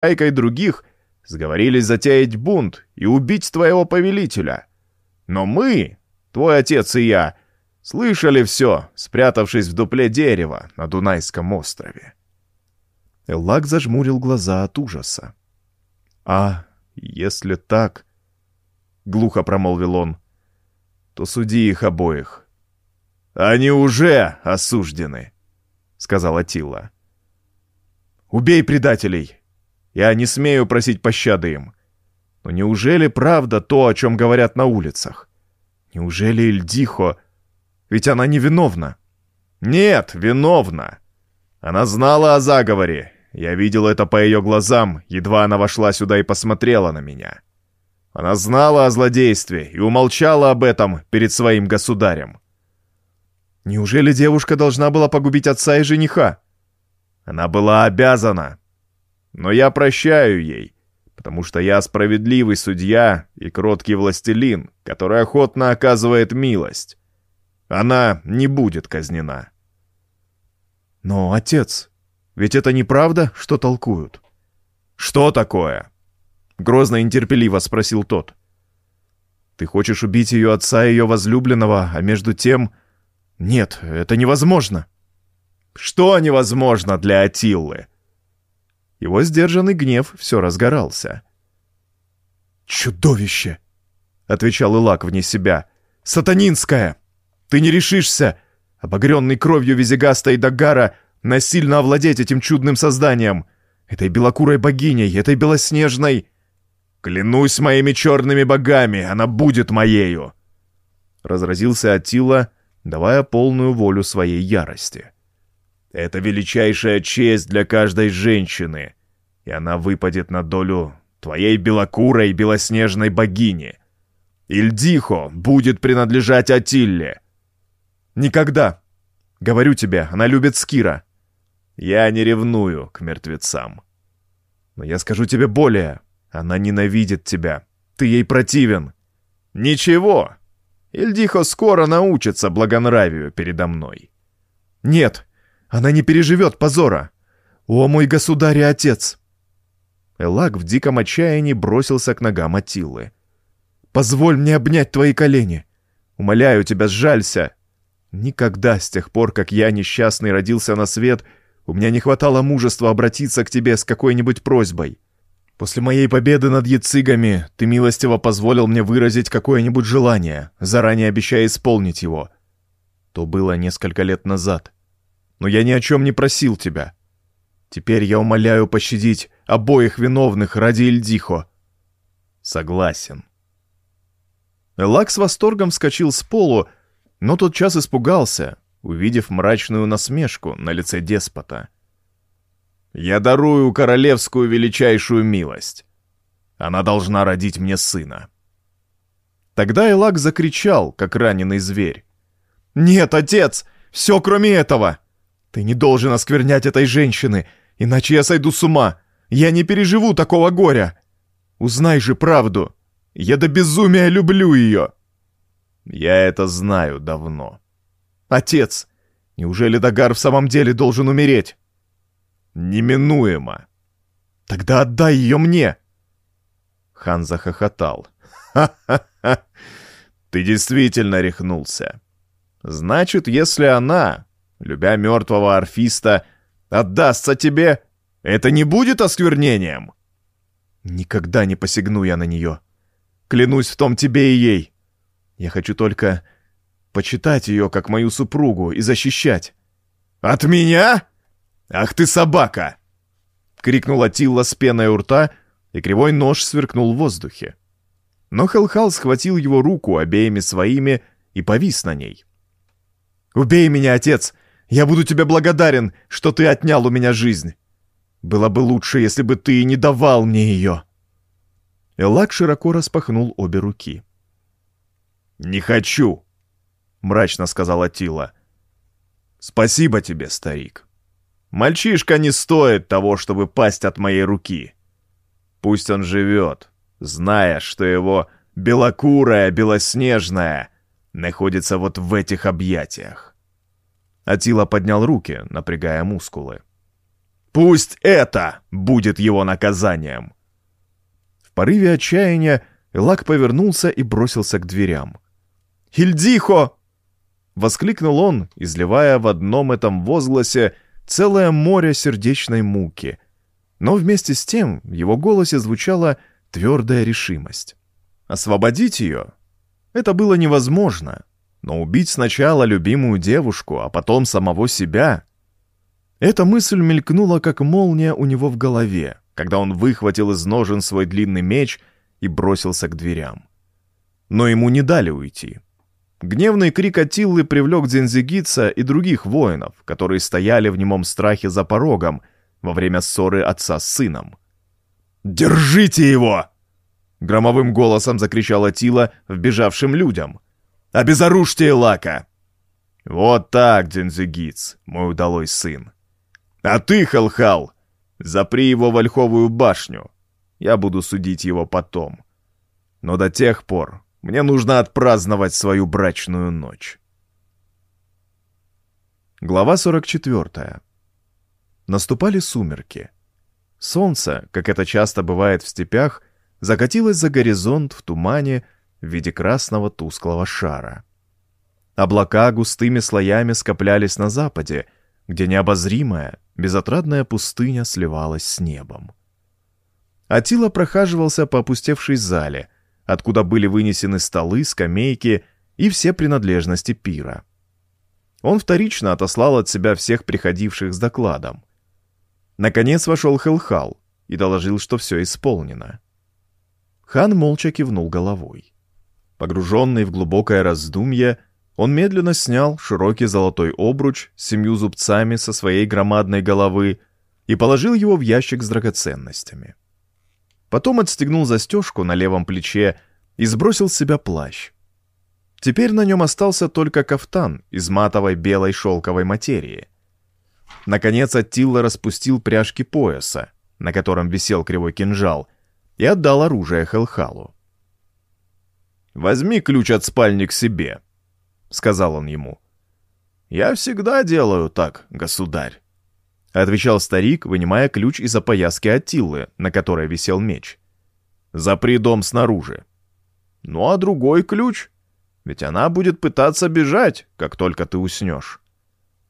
Айкой других сговорились затеять бунт и убить твоего повелителя. Но мы, твой отец и я, слышали все, спрятавшись в дупле дерева на Дунайском острове. Эллак зажмурил глаза от ужаса. «А, если так...» — глухо промолвил он. «То суди их обоих». «Они уже осуждены», — сказал Атила. «Убей предателей! Я не смею просить пощады им. Но неужели правда то, о чем говорят на улицах? Неужели Ильдихо... Ведь она невиновна». «Нет, виновна. Она знала о заговоре я видел это по ее глазам, едва она вошла сюда и посмотрела на меня. Она знала о злодействе и умолчала об этом перед своим государем. Неужели девушка должна была погубить отца и жениха? Она была обязана. Но я прощаю ей, потому что я справедливый судья и кроткий властелин, который охотно оказывает милость. Она не будет казнена. Но, отец, ведь это неправда, что толкуют?» «Что такое?» — грозно нетерпеливо спросил тот. «Ты хочешь убить ее отца и ее возлюбленного, а между тем...» «Нет, это невозможно!» «Что невозможно для Атиллы?» Его сдержанный гнев все разгорался. «Чудовище!» — отвечал Илак вне себя. «Сатанинская! Ты не решишься, обогренный кровью Визигаста и Дагара, насильно овладеть этим чудным созданием, этой белокурой богиней, этой белоснежной... Клянусь моими черными богами, она будет моею!» Разразился Атила, давая полную волю своей ярости. «Это величайшая честь для каждой женщины, и она выпадет на долю твоей белокурой белоснежной богини. Ильдихо будет принадлежать Атилле!» «Никогда!» Говорю тебе, она любит Скира. Я не ревную к мертвецам. Но я скажу тебе более. Она ненавидит тебя. Ты ей противен. Ничего. Ильдихо скоро научится благонравию передо мной. Нет, она не переживет позора. О, мой государь и отец! Элак в диком отчаянии бросился к ногам Атилы. «Позволь мне обнять твои колени. Умоляю тебя, сжалься. Никогда с тех пор, как я, несчастный, родился на свет, — у меня не хватало мужества обратиться к тебе с какой-нибудь просьбой. После моей победы над яцигами ты милостиво позволил мне выразить какое-нибудь желание, заранее обещая исполнить его. То было несколько лет назад. Но я ни о чем не просил тебя. Теперь я умоляю пощадить обоих виновных ради Ильдихо. Согласен. Элак с восторгом вскочил с полу, но тотчас испугался, увидев мрачную насмешку на лице деспота. «Я дарую королевскую величайшую милость. Она должна родить мне сына». Тогда Элак закричал, как раненый зверь. «Нет, отец! Все кроме этого! Ты не должен осквернять этой женщины, иначе я сойду с ума! Я не переживу такого горя! Узнай же правду! Я до безумия люблю ее!» «Я это знаю давно», Отец, неужели Дагар в самом деле должен умереть? Неминуемо. Тогда отдай ее мне. Хан захохотал. Ха-ха-ха. Ты действительно рехнулся. Значит, если она, любя мертвого орфиста, отдастся тебе, это не будет осквернением? Никогда не посягну я на нее. Клянусь в том тебе и ей. Я хочу только почитать ее как мою супругу и защищать. «От меня? Ах ты собака!» — крикнула Тилла с пеной у рта, и кривой нож сверкнул в воздухе. Но Хелхал схватил его руку обеими своими и повис на ней. «Убей меня, отец! Я буду тебе благодарен, что ты отнял у меня жизнь! Было бы лучше, если бы ты не давал мне ее!» Элак широко распахнул обе руки. «Не хочу!» — мрачно сказала Тила. «Спасибо тебе, старик. Мальчишка не стоит того, чтобы пасть от моей руки. Пусть он живет, зная, что его белокурая, белоснежная находится вот в этих объятиях». Атила поднял руки, напрягая мускулы. Пусть это будет его наказанием!» В порыве отчаяния Элак повернулся и бросился к дверям. «Хильдихо!» — воскликнул он, изливая в одном этом возгласе целое море сердечной муки. Но вместе с тем в его голосе звучала твердая решимость. Освободить ее? Это было невозможно. Но убить сначала любимую девушку, а потом самого себя... Эта мысль мелькнула, как молния у него в голове, когда он выхватил из ножен свой длинный меч и бросился к дверям. Но ему не дали уйти. Гневный крик Атиллы привлек Дзензигица и других воинов, которые стояли в немом страхе за порогом во время ссоры отца с сыном. «Держите его!» Громовым голосом закричал Атила вбежавшим людям. «Обезоружьте Элака!» «Вот так, Дзензигиц, мой удалой сын. А ты, Халхал, запри его в Ольховую башню. Я буду судить его потом. Но до тех пор мне нужно отпраздновать свою брачную ночь». Глава 44. Наступали сумерки. Солнце, как это часто бывает в степях, закатилось за горизонт в тумане в виде красного тусклого шара. Облака густыми слоями скоплялись на западе, где необозримая, безотрадная пустыня сливалась с небом. Атила прохаживался по опустевшей зале, откуда были вынесены столы, скамейки и все принадлежности пира. Он вторично отослал от себя всех приходивших с докладом. Наконец вошел Хелхал и доложил, что все исполнено. Хан молча кивнул головой. Погруженный в глубокое раздумье, он медленно снял широкий золотой обруч с семью зубцами со своей громадной головы и положил его в ящик с драгоценностями. Потом отстегнул застежку на левом плече и сбросил с себя плащ. Теперь на нем остался только кафтан из матовой белой шелковой материи. Наконец Аттила распустил пряжки пояса, на котором висел кривой кинжал, и отдал оружие Хелхалу. «Возьми ключ от спальни к себе», — сказал он ему. «Я всегда делаю так, государь», — отвечал старик, вынимая ключ из опояски Аттилы, на которой висел меч. «Запри дом снаружи». «Ну а другой ключ? Ведь она будет пытаться бежать, как только ты уснешь».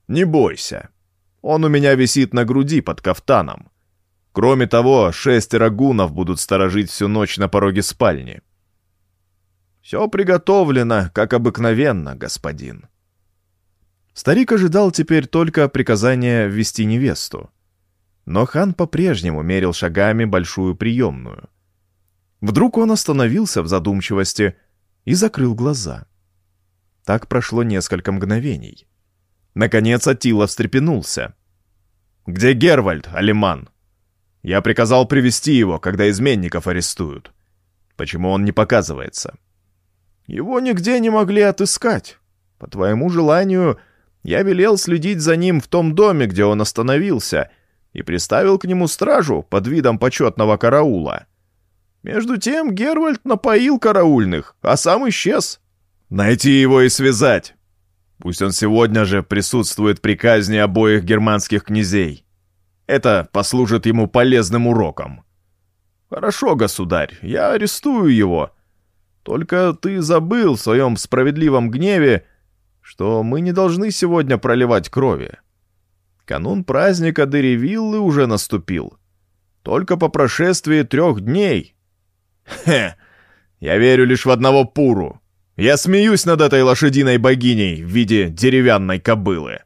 «Не бойся. Он у меня висит на груди под кафтаном. Кроме того, шестеро гунов будут сторожить всю ночь на пороге спальни. Все приготовлено, как обыкновенно, господин. Старик ожидал теперь только приказания ввести невесту. Но хан по-прежнему мерил шагами большую приемную. Вдруг он остановился в задумчивости и закрыл глаза. Так прошло несколько мгновений. Наконец Атила встрепенулся. «Где Гервальд, Алиман?» Я приказал привести его, когда изменников арестуют. Почему он не показывается? Его нигде не могли отыскать. По твоему желанию, я велел следить за ним в том доме, где он остановился, и приставил к нему стражу под видом почетного караула. Между тем Гервальд напоил караульных, а сам исчез. Найти его и связать. Пусть он сегодня же присутствует при казни обоих германских князей. Это послужит ему полезным уроком. Хорошо, государь, я арестую его. Только ты забыл в своем справедливом гневе, что мы не должны сегодня проливать крови. Канун праздника Деревиллы уже наступил. Только по прошествии трех дней. Хе, я верю лишь в одного Пуру. Я смеюсь над этой лошадиной богиней в виде деревянной кобылы.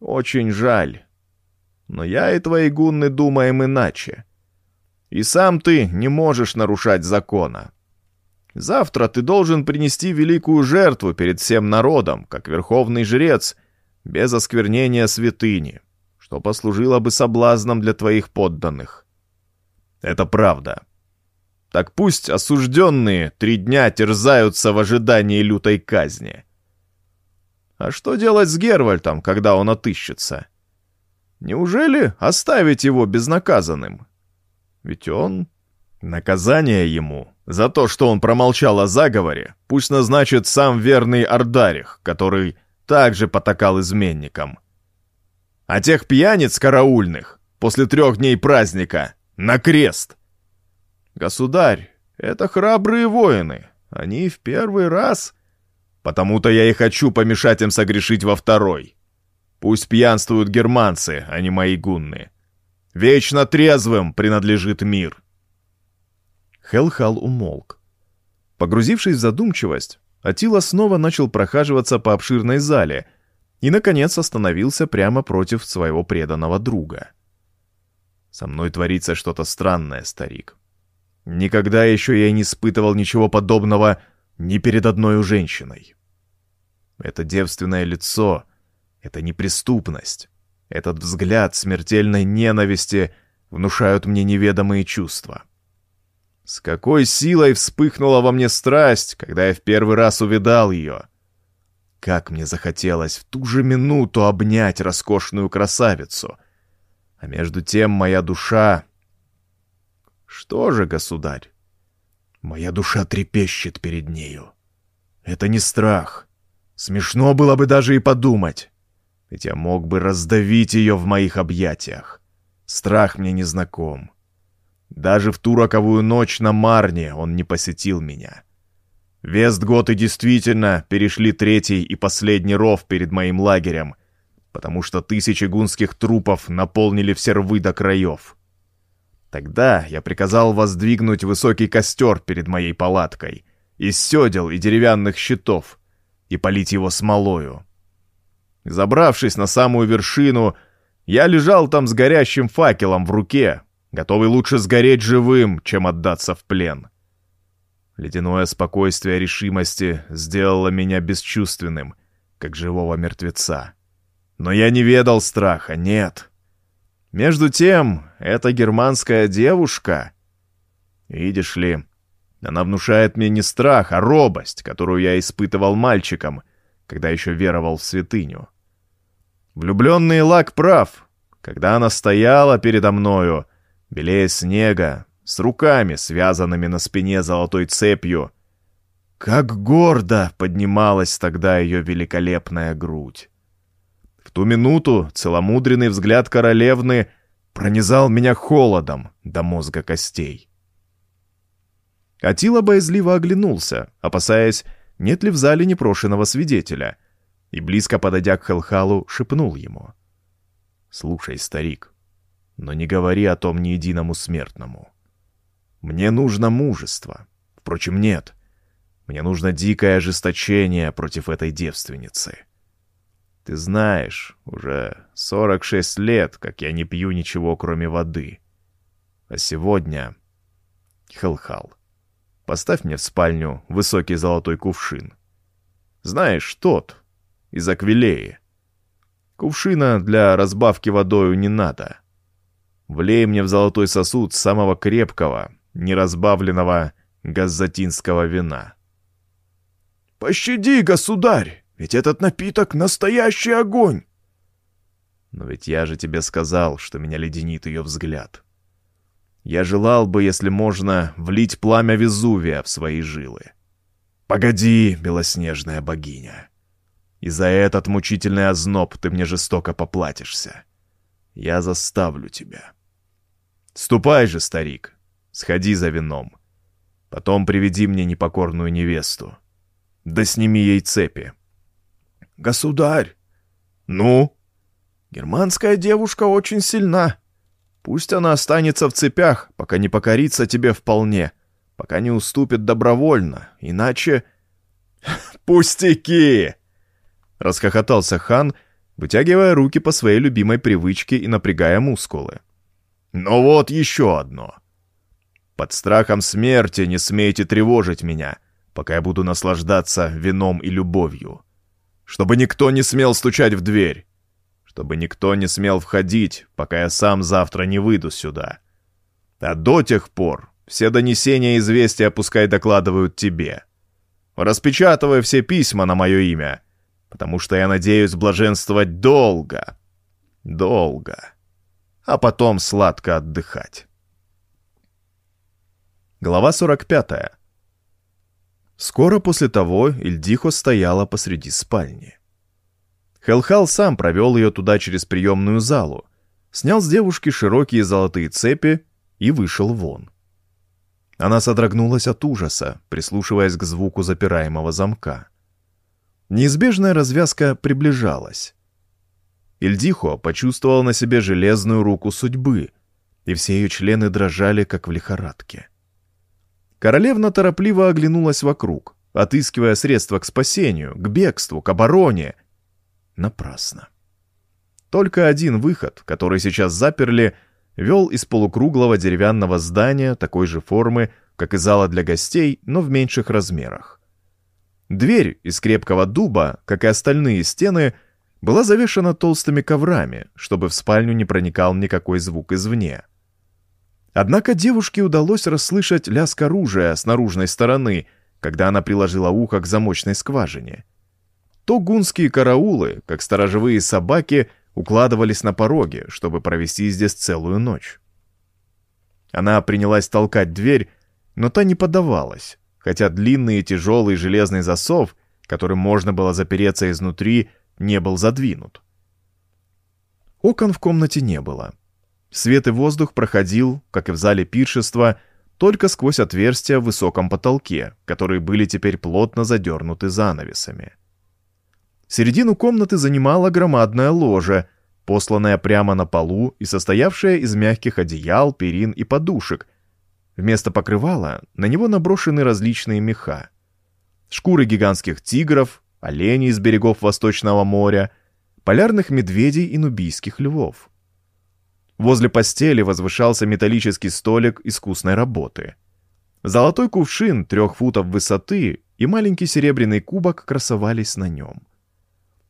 Очень жаль. Но я и твои гунны думаем иначе. И сам ты не можешь нарушать закона. Завтра ты должен принести великую жертву перед всем народом, как верховный жрец, без осквернения святыни, что послужило бы соблазном для твоих подданных. Это правда. Так пусть осужденные три дня терзаются в ожидании лютой казни. А что делать с Гервальтом, когда он отыщется? — Неужели оставить его безнаказанным? Ведь он... Наказание ему за то, что он промолчал о заговоре, пусть назначит сам верный Ардарих, который также потакал изменникам. А тех пьяниц караульных после трех дней праздника! На крест!» «Государь, это храбрые воины. Они в первый раз...» «Потому-то я и хочу помешать им согрешить во второй. Пусть пьянствуют германцы, а не мои гунны. Вечно трезвым принадлежит мир». Хелхал умолк. Погрузившись в задумчивость, Атила снова начал прохаживаться по обширной зале и, наконец, остановился прямо против своего преданного друга. «Со мной творится что-то странное, старик. Никогда еще я не испытывал ничего подобного ни перед одной женщиной. Это девственное лицо, это неприступность, этот взгляд смертельной ненависти внушают мне неведомые чувства. С какой силой вспыхнула во мне страсть, когда я в первый раз увидал ее. Как мне захотелось в ту же минуту обнять роскошную красавицу. А между тем моя душа... Что же, государь? Моя душа трепещет перед нею. Это не страх. Смешно было бы даже и подумать. Ведь я мог бы раздавить ее в моих объятиях. Страх мне не знаком. Даже в ту роковую ночь на Марне он не посетил меня. Вестготы действительно перешли третий и последний ров перед моим лагерем, потому что тысячи гунских трупов наполнили все рвы до краев. Тогда я приказал воздвигнуть высокий костер перед моей палаткой, из седел и деревянных щитов, и полить его смолою. Забравшись на самую вершину, я лежал там с горящим факелом в руке, готовый лучше сгореть живым, чем отдаться в плен. Ледяное спокойствие решимости сделало меня бесчувственным, как живого мертвеца. Но я не ведал страха, нет. Между тем, эта германская девушка... Видишь ли, она внушает мне не страх, а робость, которую я испытывал мальчиком, когда еще веровал в святыню. Влюбленный Лак прав. Когда она стояла передо мною, белее снега, с руками, связанными на спине золотой цепью, как гордо поднималась тогда ее великолепная грудь. В ту минуту целомудренный взгляд королевны пронизал меня холодом до мозга костей. Атила боязливо оглянулся, опасаясь, нет ли в зале непрошенного свидетеля — и, близко подойдя к Хелхалу, шепнул ему. «Слушай, старик, но не говори о том ни единому смертному. Мне нужно мужество. Впрочем, нет. Мне нужно дикое ожесточение против этой девственницы. Ты знаешь, уже 46 лет, как я не пью ничего, кроме воды. А сегодня... Хелхал, поставь мне в спальню высокий золотой кувшин. Знаешь, тот, из Аквилеи. Кувшина для разбавки водою не надо. Влей мне в золотой сосуд самого крепкого, неразбавленного газзатинского вина. «Пощади, государь, ведь этот напиток — настоящий огонь!» «Но ведь я же тебе сказал, что меня леденит ее взгляд. Я желал бы, если можно, влить пламя Везувия в свои жилы. Погоди, белоснежная богиня!» И за этот мучительный озноб ты мне жестоко поплатишься. Я заставлю тебя. Ступай же, старик, сходи за вином. Потом приведи мне непокорную невесту. Да сними ей цепи. Государь! Ну? Германская девушка очень сильна. Пусть она останется в цепях, пока не покорится тебе вполне, пока не уступит добровольно, иначе... Пустяки! Расхохотался хан, вытягивая руки по своей любимой привычке и напрягая мускулы. «Но вот еще одно. Под страхом смерти не смейте тревожить меня, пока я буду наслаждаться вином и любовью. Чтобы никто не смел стучать в дверь. Чтобы никто не смел входить, пока я сам завтра не выйду сюда. А до тех пор все донесения и известия пускай докладывают тебе. Распечатывай все письма на мое имя — потому что я надеюсь блаженствовать долго, долго, а потом сладко отдыхать. Глава 45. Скоро после того Ильдихо стояла посреди спальни. Хелхал сам провел ее туда через приемную залу, снял с девушки широкие золотые цепи и вышел вон. Она содрогнулась от ужаса, прислушиваясь к звуку запираемого замка. Неизбежная развязка приближалась. Ильдихо почувствовал на себе железную руку судьбы, и все ее члены дрожали, как в лихорадке. Королевна торопливо оглянулась вокруг, отыскивая средства к спасению, к бегству, к обороне. Напрасно. Только один выход, который сейчас заперли, вел из полукруглого деревянного здания такой же формы, как и зала для гостей, но в меньших размерах. Дверь из крепкого дуба, как и остальные стены, была завешена толстыми коврами, чтобы в спальню не проникал никакой звук извне. Однако девушке удалось расслышать лязг оружия с наружной стороны, когда она приложила ухо к замочной скважине. То гунские караулы, как сторожевые собаки, укладывались на пороге, чтобы провести здесь целую ночь. Она принялась толкать дверь, но та не поддавалась, хотя длинный и тяжелый железный засов, которым можно было запереться изнутри, не был задвинут. Окон в комнате не было. Свет и воздух проходил, как и в зале пиршества, только сквозь отверстия в высоком потолке, которые были теперь плотно задернуты занавесами. Середину комнаты занимала громадная ложа, посланная прямо на полу и состоявшая из мягких одеял, перин и подушек. Вместо покрывала на него наброшены различные меха. Шкуры гигантских тигров, оленей из берегов Восточного моря, полярных медведей и нубийских львов. Возле постели возвышался металлический столик искусной работы. Золотой кувшин трех футов высоты и маленький серебряный кубок красовались на нем.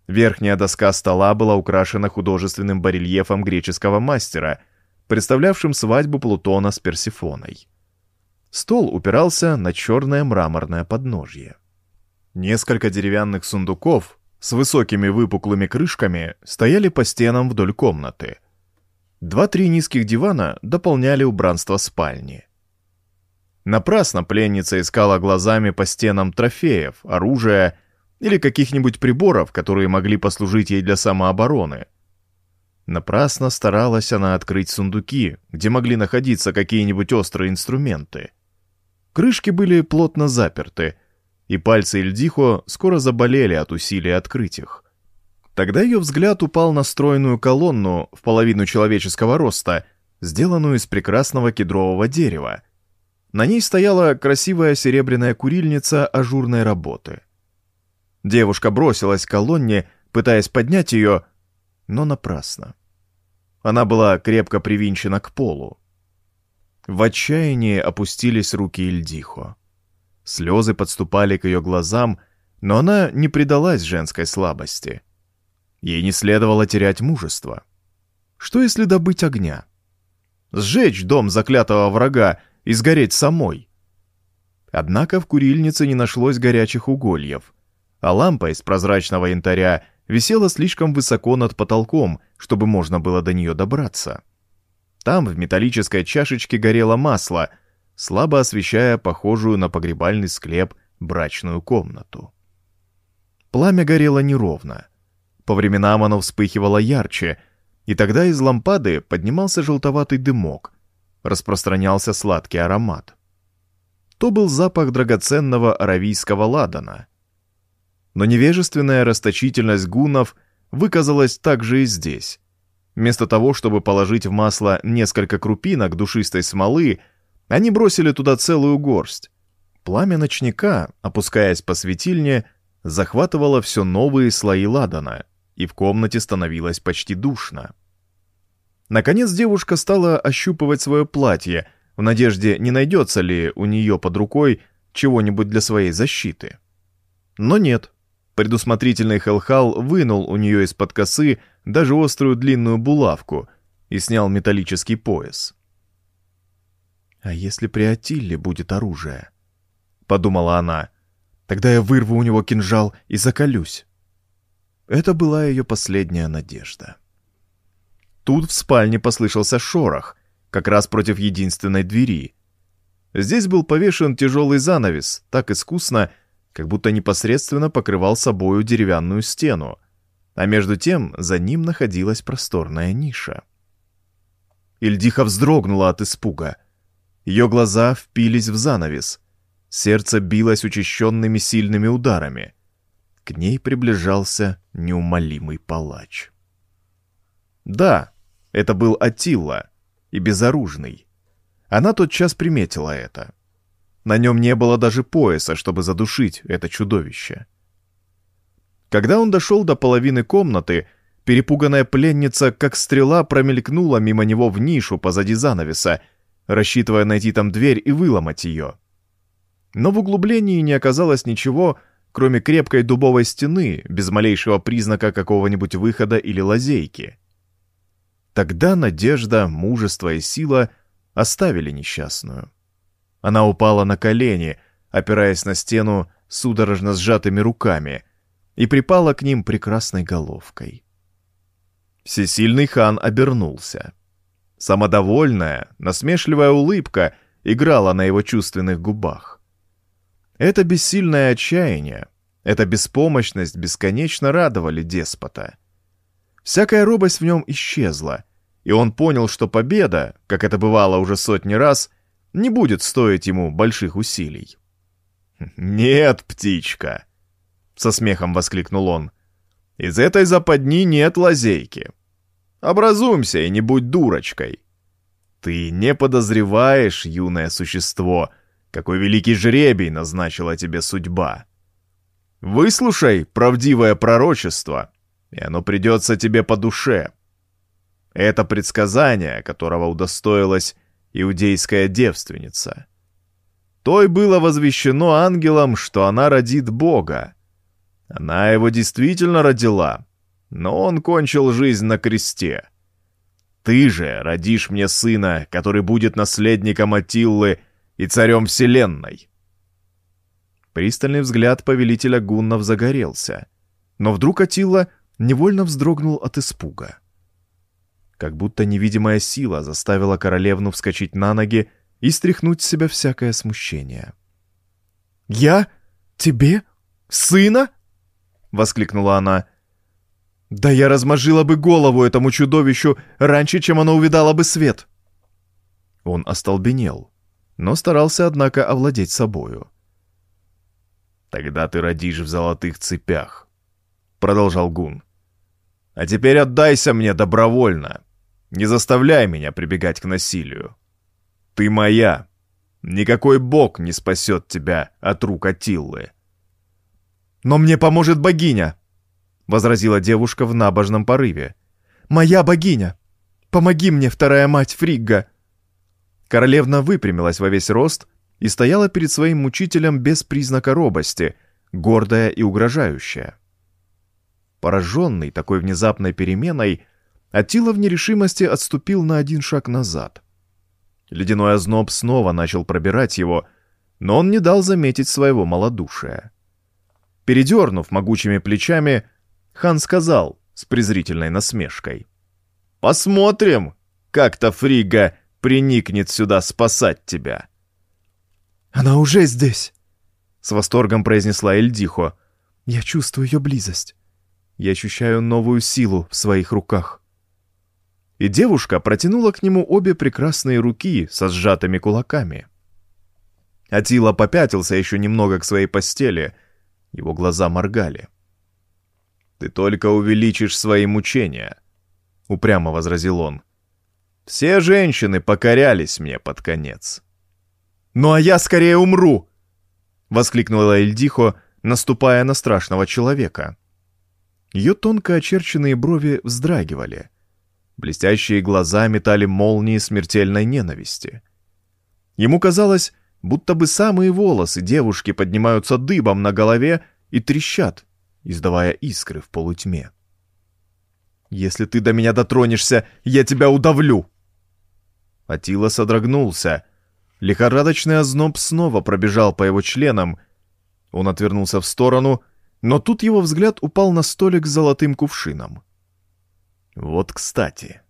Верхняя доска стола была украшена художественным барельефом греческого мастера, представлявшим свадьбу Плутона с Персифоной. Стол упирался на черное мраморное подножье. Несколько деревянных сундуков с высокими выпуклыми крышками стояли по стенам вдоль комнаты — Два-три низких дивана дополняли убранство спальни. Напрасно пленница искала глазами по стенам трофеев, оружия или каких-нибудь приборов, которые могли послужить ей для самообороны. Напрасно старалась она открыть сундуки, где могли находиться какие-нибудь острые инструменты. Крышки были плотно заперты, и пальцы Эльдихо скоро заболели от усилий открыть их. Тогда ее взгляд упал на стройную колонну в половину человеческого роста, сделанную из прекрасного кедрового дерева. На ней стояла красивая серебряная курильница ажурной работы. Девушка бросилась к колонне, пытаясь поднять ее, но напрасно. Она была крепко привинчена к полу. В отчаянии опустились руки Ильдихо. Слезы подступали к ее глазам, но она не предалась женской слабости — Ей не следовало терять мужество. Что если добыть огня? Сжечь дом заклятого врага и сгореть самой? Однако в курильнице не нашлось горячих угольев, а лампа из прозрачного янтаря висела слишком высоко над потолком, чтобы можно было до нее добраться. Там в металлической чашечке горело масло, слабо освещая похожую на погребальный склеп брачную комнату. Пламя горело неровно — по временам оно вспыхивало ярче, и тогда из лампады поднимался желтоватый дымок, распространялся сладкий аромат. То был запах драгоценного аравийского ладана. Но невежественная расточительность гуннов выказалась также и здесь. Вместо того, чтобы положить в масло несколько крупинок душистой смолы, они бросили туда целую горсть. Пламя ночника, опускаясь по светильне, захватывало все новые слои ладана, и в комнате становилось почти душно. Наконец девушка стала ощупывать свое платье, в надежде, не найдется ли у нее под рукой чего-нибудь для своей защиты. Но нет. Предусмотрительный Хелхал вынул у нее из-под косы даже острую длинную булавку и снял металлический пояс. «А если при Атилле будет оружие?» — подумала она. «Тогда я вырву у него кинжал и заколюсь». Это была ее последняя надежда. Тут в спальне послышался шорох, как раз против единственной двери. Здесь был повешен тяжелый занавес, так искусно, как будто непосредственно покрывал собою деревянную стену, а между тем за ним находилась просторная ниша. Ильдиха вздрогнула от испуга. Ее глаза впились в занавес. Сердце билось учащенными сильными ударами. К ней приближался неумолимый палач. Да, это был Атилла, и безоружный. Она тотчас приметила это. На нем не было даже пояса, чтобы задушить это чудовище. Когда он дошел до половины комнаты, перепуганная пленница, как стрела, промелькнула мимо него в нишу позади занавеса, рассчитывая найти там дверь и выломать ее. Но в углублении не оказалось ничего, кроме крепкой дубовой стены, без малейшего признака какого-нибудь выхода или лазейки. Тогда надежда, мужество и сила оставили несчастную. Она упала на колени, опираясь на стену судорожно сжатыми руками, и припала к ним прекрасной головкой. Всесильный хан обернулся. Самодовольная, насмешливая улыбка играла на его чувственных губах. Это бессильное отчаяние, эта беспомощность бесконечно радовали деспота. Всякая робость в нем исчезла, и он понял, что победа, как это бывало уже сотни раз, не будет стоить ему больших усилий. «Нет, птичка!» — со смехом воскликнул он. «Из этой западни нет лазейки. Образумся и не будь дурочкой. Ты не подозреваешь, юное существо, какой великий жребий назначила тебе судьба. Выслушай правдивое пророчество, и оно придется тебе по душе. Это предсказание, которого удостоилась иудейская девственница. Той было возвещено ангелом, что она родит Бога. Она его действительно родила, но он кончил жизнь на кресте. Ты же родишь мне сына, который будет наследником Атиллы и царем вселенной. Пристальный взгляд повелителя гуннов загорелся, но вдруг Атилла невольно вздрогнул от испуга. Как будто невидимая сила заставила королевну вскочить на ноги и стряхнуть с себя всякое смущение. «Я? Тебе? Сына?» — воскликнула она. Да я размажила бы голову этому чудовищу раньше, чем оно увидало бы свет. Он остолбенел, но старался, однако, овладеть собою. «Тогда ты родишь в золотых цепях», — продолжал Гун. «А теперь отдайся мне добровольно. Не заставляй меня прибегать к насилию. Ты моя. Никакой бог не спасет тебя от рук Атиллы». «Но мне поможет богиня», возразила девушка в набожном порыве. «Моя богиня! Помоги мне, вторая мать Фригга!» Королевна выпрямилась во весь рост и стояла перед своим мучителем без признака робости, гордая и угрожающая. Пораженный такой внезапной переменой, Атила в нерешимости отступил на один шаг назад. Ледяной озноб снова начал пробирать его, но он не дал заметить своего малодушия. Передернув могучими плечами, хан сказал с презрительной насмешкой. «Посмотрим, как-то Фрига приникнет сюда спасать тебя». «Она уже здесь!» — с восторгом произнесла Эльдихо. «Я чувствую ее близость. Я ощущаю новую силу в своих руках». И девушка протянула к нему обе прекрасные руки со сжатыми кулаками. Атила попятился еще немного к своей постели. Его глаза моргали. «Ты только увеличишь свои мучения», — упрямо возразил он. «Все женщины покорялись мне под конец». «Ну а я скорее умру!» — воскликнула Эльдихо, наступая на страшного человека. Ее тонко очерченные брови вздрагивали. Блестящие глаза метали молнии смертельной ненависти. Ему казалось, будто бы самые волосы девушки поднимаются дыбом на голове и трещат, издавая искры в полутьме. «Если ты до меня дотронешься, я тебя удавлю!» Атила содрогнулся. Лихорадочный озноб снова пробежал по его членам. Он отвернулся в сторону, но тут его взгляд упал на столик с золотым кувшином. «Вот кстати.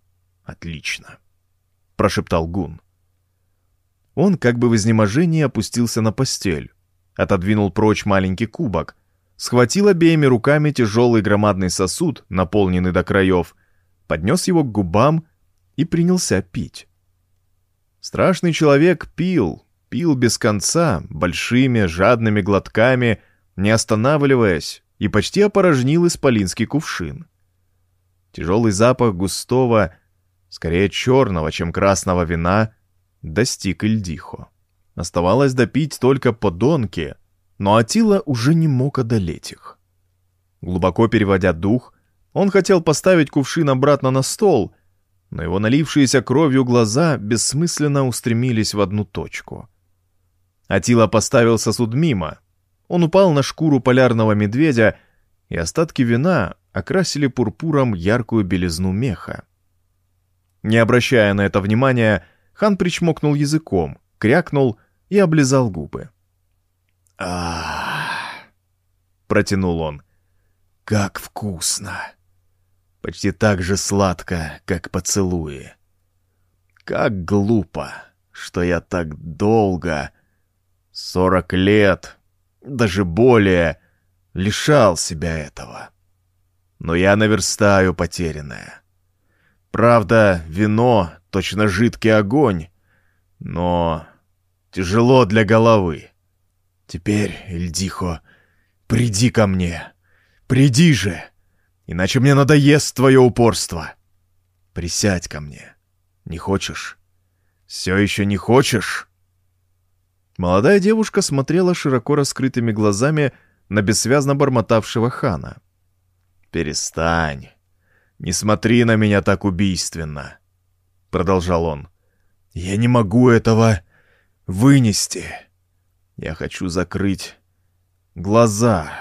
Отлично», — прошептал Гун. Он как бы в изнеможении опустился на постель, отодвинул прочь маленький кубок, схватил обеими руками тяжелый громадный сосуд, наполненный до краев, поднес его к губам и принялся пить. Страшный человек пил, пил без конца, большими жадными глотками, не останавливаясь, и почти опорожнил исполинский кувшин. Тяжелый запах густого, скорее черного, чем красного вина, достиг Ильдихо. Оставалось допить только подонки, но Атила уже не мог одолеть их. Глубоко переводя дух, он хотел поставить кувшин обратно на стол, но его налившиеся кровью глаза бессмысленно устремились в одну точку. Атила поставил сосуд мимо. Он упал на шкуру полярного медведя, и остатки вина окрасили пурпуром яркую белизну меха. Не обращая на это внимания, хан причмокнул языком, крякнул и облизал губы. А протянул он. «Как вкусно!» Почти так же сладко, как поцелуи. Как глупо, что я так долго, сорок лет, даже более, лишал себя этого. Но я наверстаю потерянное. Правда, вино — точно жидкий огонь, но тяжело для головы. Теперь, Эльдихо, приди ко мне. Приди же, иначе мне надоест твое упорство. Присядь ко мне. Не хочешь? Все еще не хочешь?» Молодая девушка смотрела широко раскрытыми глазами на бессвязно бормотавшего хана. «Перестань. Не смотри на меня так убийственно», — продолжал он. «Я не могу этого вынести. Я хочу закрыть глаза.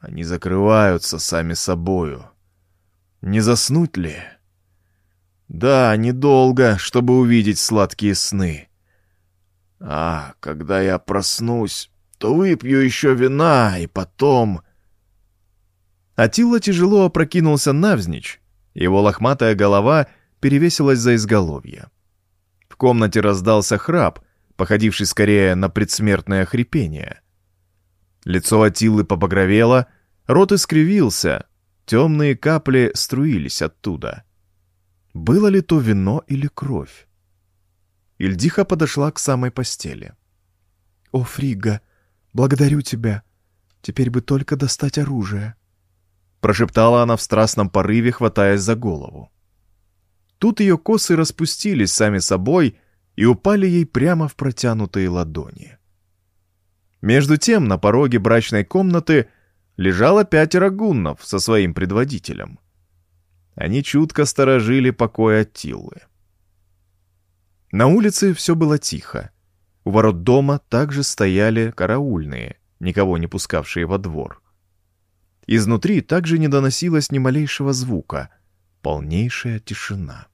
Они закрываются сами собою. Не заснуть ли? Да, недолго, чтобы увидеть сладкие сны. А когда я проснусь, то выпью еще вина, и потом... Атила тяжело опрокинулся навзничь, его лохматая голова перевесилась за изголовье. В комнате раздался храп, походивший скорее на предсмертное хрипение. Лицо Атилы побагровело, рот искривился, темные капли струились оттуда. Было ли то вино или кровь? Ильдиха подошла к самой постели. «О, Фрига, благодарю тебя. Теперь бы только достать оружие», — прошептала она в страстном порыве, хватаясь за голову. Тут ее косы распустились сами собой и упали ей прямо в протянутые ладони. Между тем на пороге брачной комнаты лежало пятеро гуннов со своим предводителем. Они чутко сторожили покой Аттилы. На улице все было тихо. У ворот дома также стояли караульные, никого не пускавшие во двор. Изнутри также не доносилось ни малейшего звука, полнейшая тишина.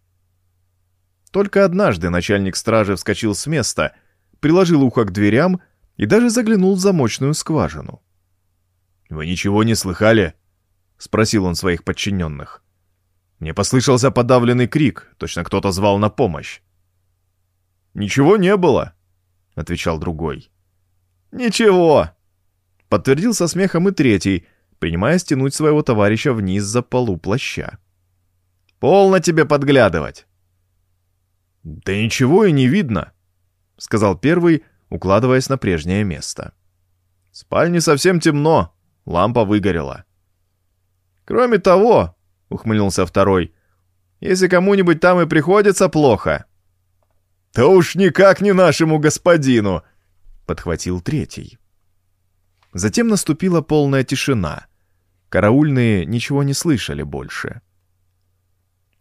Только однажды начальник стражи вскочил с места, приложил ухо к дверям и даже заглянул в замочную скважину. «Вы ничего не слыхали?» — спросил он своих подчиненных. Мне послышался подавленный крик, точно кто-то звал на помощь. «Ничего не было», — отвечал другой. «Ничего», — подтвердил со смехом и третий, принимая стянуть своего товарища вниз за полу плаща. «Полно тебе подглядывать». «Да ничего и не видно», — сказал первый, укладываясь на прежнее место. «В спальне совсем темно, лампа выгорела». «Кроме того», — ухмыльнулся второй, — «если кому-нибудь там и приходится плохо, «Да уж никак не нашему господину!» — подхватил третий. Затем наступила полная тишина. Караульные ничего не слышали больше.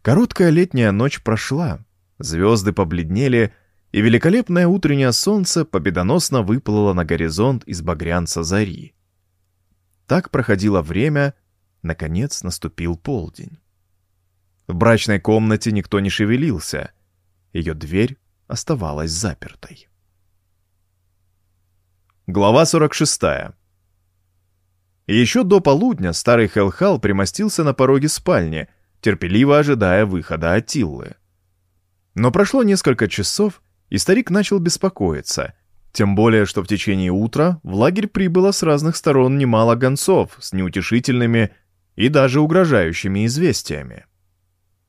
Короткая летняя ночь прошла, звезды побледнели, и великолепное утреннее солнце победоносно выплыло на горизонт из багрянца зари. Так проходило время, наконец наступил полдень. В брачной комнате никто не шевелился. Ее дверь оставалась запертой. Глава 46. Еще до полудня старый Хелхал примостился на пороге спальни, терпеливо ожидая выхода Атиллы. Но прошло несколько часов, и старик начал беспокоиться, тем более, что в течение утра в лагерь прибыло с разных сторон немало гонцов с неутешительными и даже угрожающими известиями.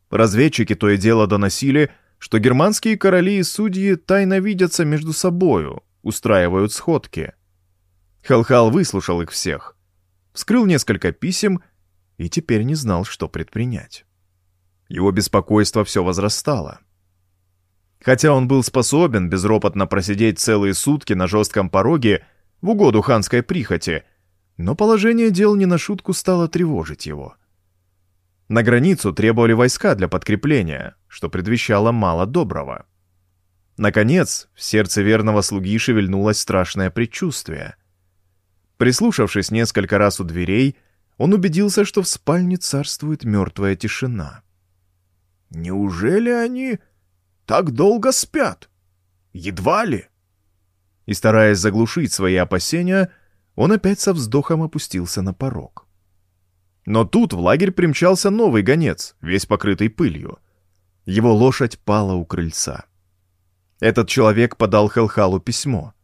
Разведчики то и дело доносили, что германские короли и судьи тайно видятся между собою, устраивают сходки. Хелхал выслушал их всех, вскрыл несколько писем и теперь не знал, что предпринять. Его беспокойство все возрастало. Хотя он был способен безропотно просидеть целые сутки на жестком пороге в угоду ханской прихоти, но положение дел не на шутку стало тревожить его. На границу требовали войска для подкрепления, что предвещало мало доброго. Наконец, в сердце верного слуги шевельнулось страшное предчувствие. Прислушавшись несколько раз у дверей, он убедился, что в спальне царствует мертвая тишина. «Неужели они так долго спят? Едва ли?» И, стараясь заглушить свои опасения, он опять со вздохом опустился на порог. Но тут в лагерь примчался новый гонец, весь покрытый пылью. Его лошадь пала у крыльца. Этот человек подал Хелхалу письмо.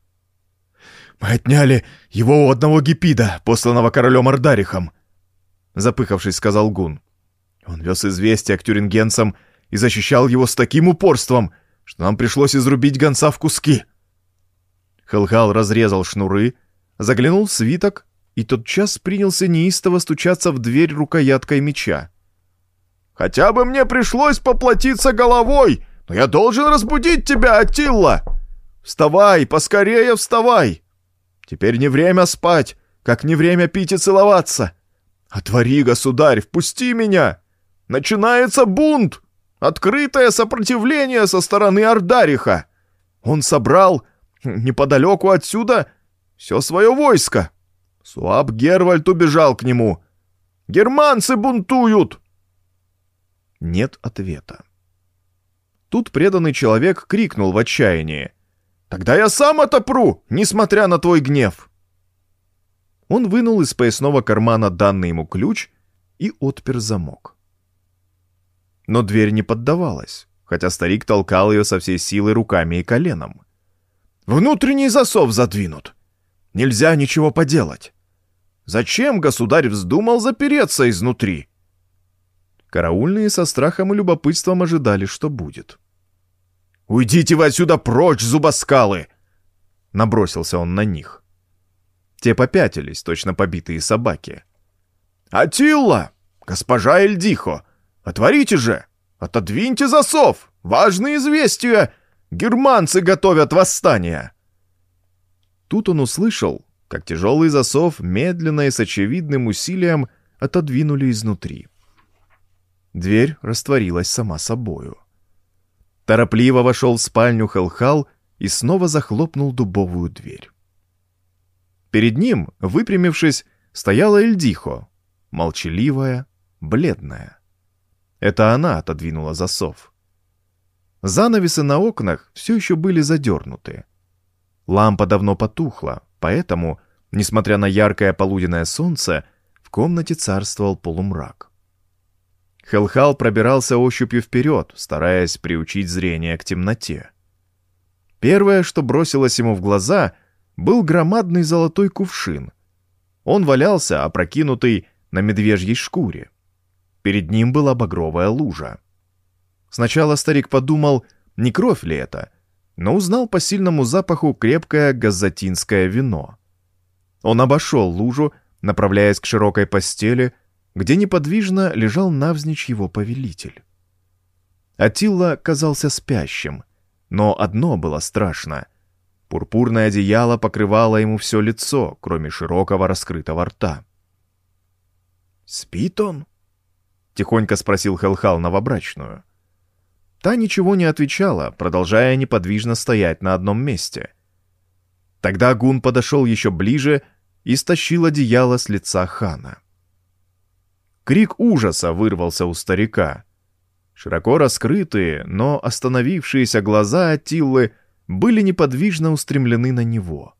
«Мы отняли его у одного гипида, посланного королем Ардарихом», — запыхавшись, сказал Гун. «Он вез известие к тюрингенцам и защищал его с таким упорством, что нам пришлось изрубить гонца в куски». Хелхал разрезал шнуры, заглянул в свиток и тотчас принялся неистово стучаться в дверь рукояткой меча. «Хотя бы мне пришлось поплатиться головой, но я должен разбудить тебя, Атилла! Вставай, поскорее вставай! Теперь не время спать, как не время пить и целоваться! Отвори, государь, впусти меня! Начинается бунт! Открытое сопротивление со стороны Ардариха! Он собрал неподалеку отсюда все свое войско!» Суаб Гервальд убежал к нему. «Германцы бунтуют!» Нет ответа. Тут преданный человек крикнул в отчаянии. «Тогда я сам отопру, несмотря на твой гнев!» Он вынул из поясного кармана данный ему ключ и отпер замок. Но дверь не поддавалась, хотя старик толкал ее со всей силы руками и коленом. «Внутренний засов задвинут. Нельзя ничего поделать. Зачем государь вздумал запереться изнутри? Караульные со страхом и любопытством ожидали, что будет. «Уйдите вы отсюда прочь, зубоскалы!» Набросился он на них. Те попятились, точно побитые собаки. «Атилла! Госпожа Эльдихо! Отворите же! Отодвиньте засов! Важные известия! Германцы готовят восстание!» Тут он услышал, как тяжелый засов медленно и с очевидным усилием отодвинули изнутри. Дверь растворилась сама собою. Торопливо вошел в спальню Хелхал и снова захлопнул дубовую дверь. Перед ним, выпрямившись, стояла Эльдихо, молчаливая, бледная. Это она отодвинула засов. Занавесы на окнах все еще были задернуты. Лампа давно потухла, поэтому, несмотря на яркое полуденное солнце, в комнате царствовал полумрак. Хелхал пробирался ощупью вперед, стараясь приучить зрение к темноте. Первое, что бросилось ему в глаза, был громадный золотой кувшин. Он валялся, опрокинутый на медвежьей шкуре. Перед ним была багровая лужа. Сначала старик подумал, не кровь ли это, но узнал по сильному запаху крепкое газатинское вино. Он обошел лужу, направляясь к широкой постели, где неподвижно лежал навзничь его повелитель. Атилла казался спящим, но одно было страшно. Пурпурное одеяло покрывало ему все лицо, кроме широкого раскрытого рта. «Спит он?» — тихонько спросил Хелхал новобрачную. — Та ничего не отвечала, продолжая неподвижно стоять на одном месте. Тогда Гун подошел еще ближе и стащил одеяло с лица хана. Крик ужаса вырвался у старика. Широко раскрытые, но остановившиеся глаза Атиллы были неподвижно устремлены на него.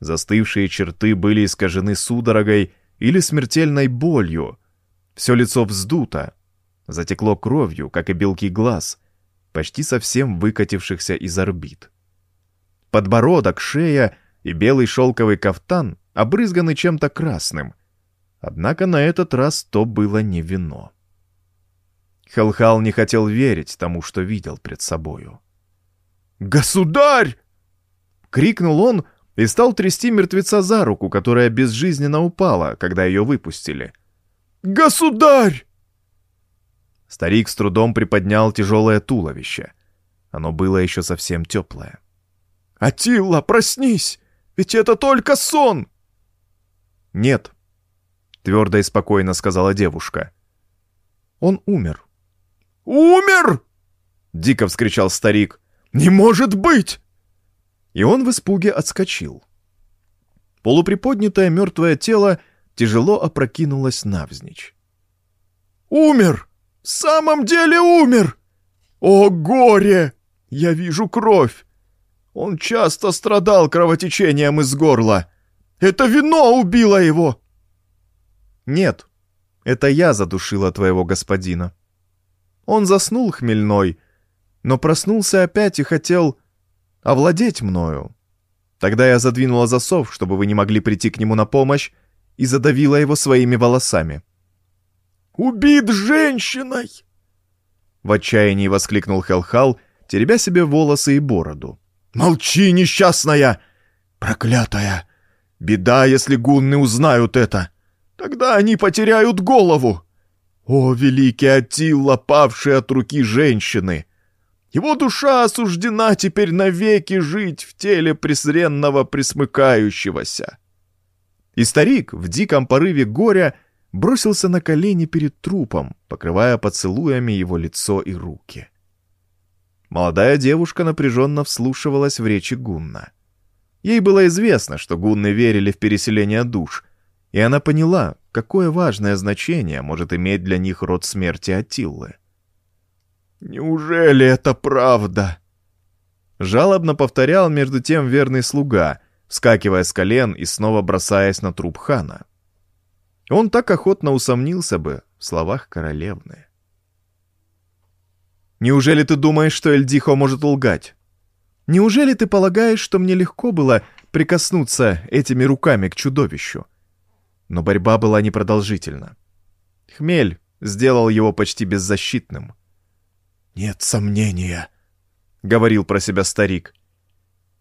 Застывшие черты были искажены судорогой или смертельной болью. Все лицо вздуто, затекло кровью, как и белки глаз, почти совсем выкатившихся из орбит. Подбородок, шея и белый шелковый кафтан обрызганы чем-то красным, однако на этот раз то было не вино. Хелхал не хотел верить тому, что видел пред собою. «Государь!» — крикнул он и стал трясти мертвеца за руку, которая безжизненно упала, когда ее выпустили. «Государь!» Старик с трудом приподнял тяжелое туловище. Оно было еще совсем теплое. «Атилла, проснись! Ведь это только сон!» «Нет», — твердо и спокойно сказала девушка. «Он умер». «Умер!» — дико вскричал старик. «Не может быть!» И он в испуге отскочил. Полуприподнятое мертвое тело тяжело опрокинулось навзничь. «Умер! В самом деле умер! О, горе! Я вижу кровь! Он часто страдал кровотечением из горла. Это вино убило его!» «Нет, это я задушила твоего господина. Он заснул хмельной, но проснулся опять и хотел овладеть мною. Тогда я задвинула засов, чтобы вы не могли прийти к нему на помощь, и задавила его своими волосами. «Убит женщиной!» В отчаянии воскликнул Хелхал, теребя себе волосы и бороду. «Молчи, несчастная! Проклятая! Беда, если гунны узнают это! Тогда они потеряют голову! О, великий Атилла, павший от руки женщины! Его душа осуждена теперь навеки жить в теле презренного присмыкающегося!» И старик в диком порыве горя бросился на колени перед трупом, покрывая поцелуями его лицо и руки. Молодая девушка напряженно вслушивалась в речи Гунна. Ей было известно, что гунны верили в переселение душ, и она поняла, какое важное значение может иметь для них род смерти Атиллы. «Неужели это правда?» Жалобно повторял между тем верный слуга, вскакивая с колен и снова бросаясь на труп хана. Он так охотно усомнился бы в словах королевны. «Неужели ты думаешь, что Эльдихо может лгать? Неужели ты полагаешь, что мне легко было прикоснуться этими руками к чудовищу?» Но борьба была непродолжительна. Хмель сделал его почти беззащитным. «Нет сомнения», — говорил про себя старик.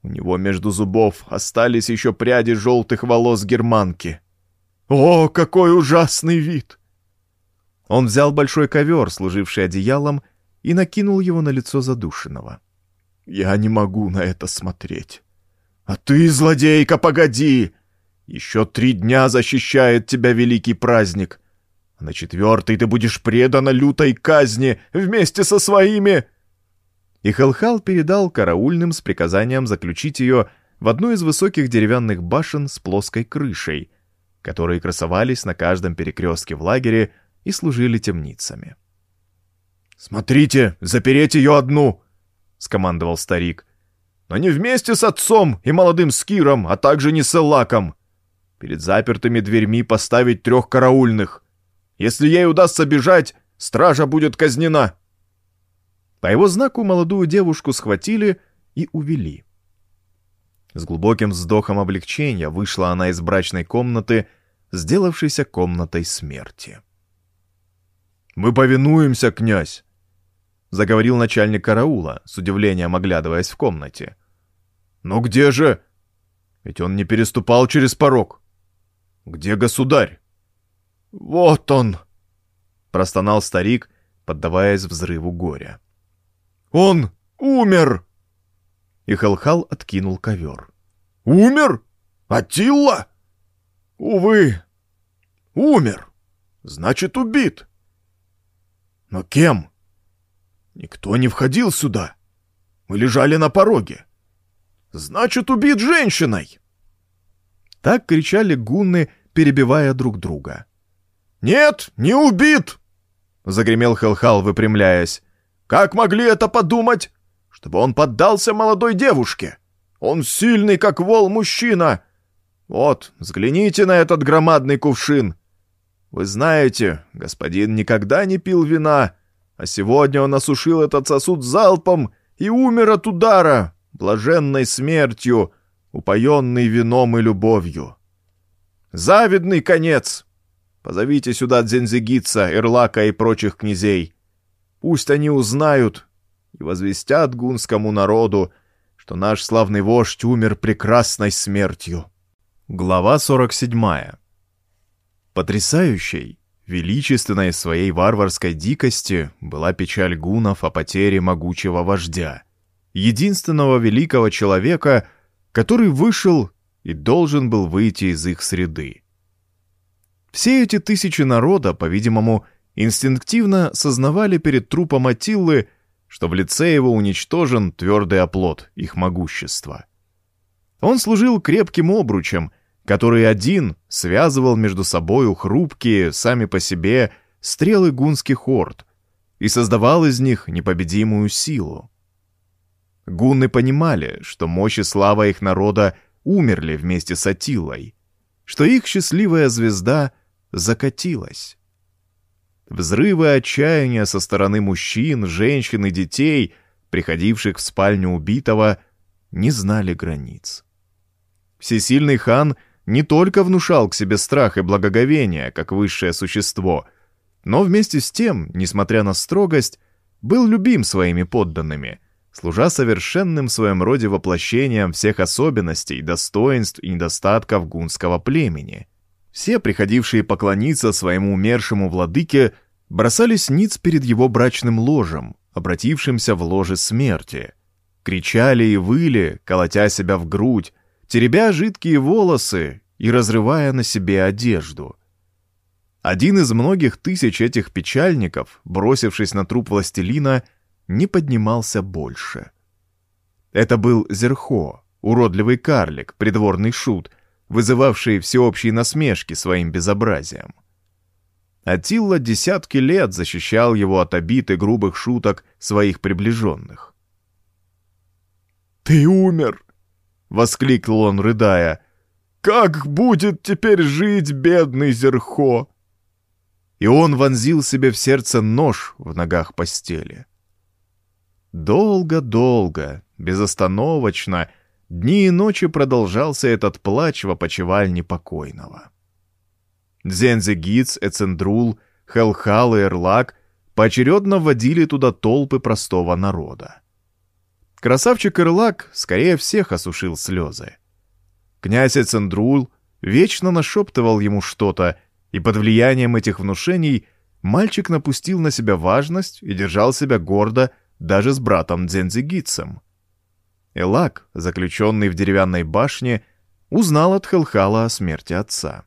«У него между зубов остались еще пряди желтых волос германки. О, какой ужасный вид!» Он взял большой ковер, служивший одеялом, и накинул его на лицо задушенного. «Я не могу на это смотреть. А ты, злодейка, погоди! Еще три дня защищает тебя великий праздник. А на четвертый ты будешь предана лютой казни вместе со своими...» И Хелхал передал караульным с приказанием заключить ее в одну из высоких деревянных башен с плоской крышей, которые красовались на каждом перекрестке в лагере и служили темницами. «Смотрите, запереть ее одну!» — скомандовал старик. «Но не вместе с отцом и молодым скиром, а также не с Эллаком. Перед запертыми дверьми поставить трех караульных. Если ей удастся бежать, стража будет казнена». По его знаку молодую девушку схватили и увели. С глубоким вздохом облегчения вышла она из брачной комнаты, сделавшейся комнатой смерти. «Мы повинуемся, князь!» — заговорил начальник караула, с удивлением оглядываясь в комнате. «Но где же? Ведь он не переступал через порог. Где государь?» «Вот он!» — простонал старик, поддаваясь взрыву горя. «Он умер!» И Халхал откинул ковер. «Умер? Атилла?» «Увы, умер. Значит, убит. Но кем?» Никто не входил сюда. Мы лежали на пороге. Значит, убит женщиной. Так кричали гунны, перебивая друг друга. «Нет, не убит!» — загремел Хелхал, выпрямляясь. «Как могли это подумать? Чтобы он поддался молодой девушке? Он сильный, как вол мужчина. Вот, взгляните на этот громадный кувшин. Вы знаете, господин никогда не пил вина, а сегодня он осушил этот сосуд залпом и умер от удара, блаженной смертью, упоенный вином и любовью. Завидный конец! Позовите сюда Дзензигица, Ирлака и прочих князей. Пусть они узнают и возвестят гунскому народу, что наш славный вождь умер прекрасной смертью. Глава 47. Потрясающей, величественной своей варварской дикости была печаль гунов о потере могучего вождя, единственного великого человека, который вышел и должен был выйти из их среды. Все эти тысячи народа, по-видимому, инстинктивно сознавали перед трупом Атиллы, что в лице его уничтожен твердый оплот их могущества. Он служил крепким обручем, который один связывал между собою хрупкие, сами по себе, стрелы гунских орд и создавал из них непобедимую силу. Гунны понимали, что мощь и слава их народа умерли вместе с Атилой, что их счастливая звезда закатилась. Взрывы отчаяния со стороны мужчин, женщин и детей, приходивших в спальню убитого, не знали границ. Всесильный хан не только внушал к себе страх и благоговение, как высшее существо, но вместе с тем, несмотря на строгость, был любим своими подданными, служа совершенным в своем роде воплощением всех особенностей, достоинств и недостатков гунского племени — все, приходившие поклониться своему умершему владыке, бросались ниц перед его брачным ложем, обратившимся в ложе смерти. Кричали и выли, колотя себя в грудь, теребя жидкие волосы и разрывая на себе одежду. Один из многих тысяч этих печальников, бросившись на труп властелина, не поднимался больше. Это был Зерхо, уродливый карлик, придворный шут — вызывавший всеобщие насмешки своим безобразием. Атилла десятки лет защищал его от обид и грубых шуток своих приближенных. «Ты умер!» — воскликнул он, рыдая. «Как будет теперь жить бедный Зерхо?» И он вонзил себе в сердце нож в ногах постели. Долго-долго, безостановочно Дни и ночи продолжался этот плач в опочивальне покойного. Дзензи Гиц, Эцендрул, Хелхал и Эрлак поочередно вводили туда толпы простого народа. Красавчик Эрлак скорее всех осушил слезы. Князь Эцендрул вечно нашептывал ему что-то, и под влиянием этих внушений мальчик напустил на себя важность и держал себя гордо даже с братом Дзензигитцем. Элак, заключенный в деревянной башне, узнал от Хелхала о смерти отца.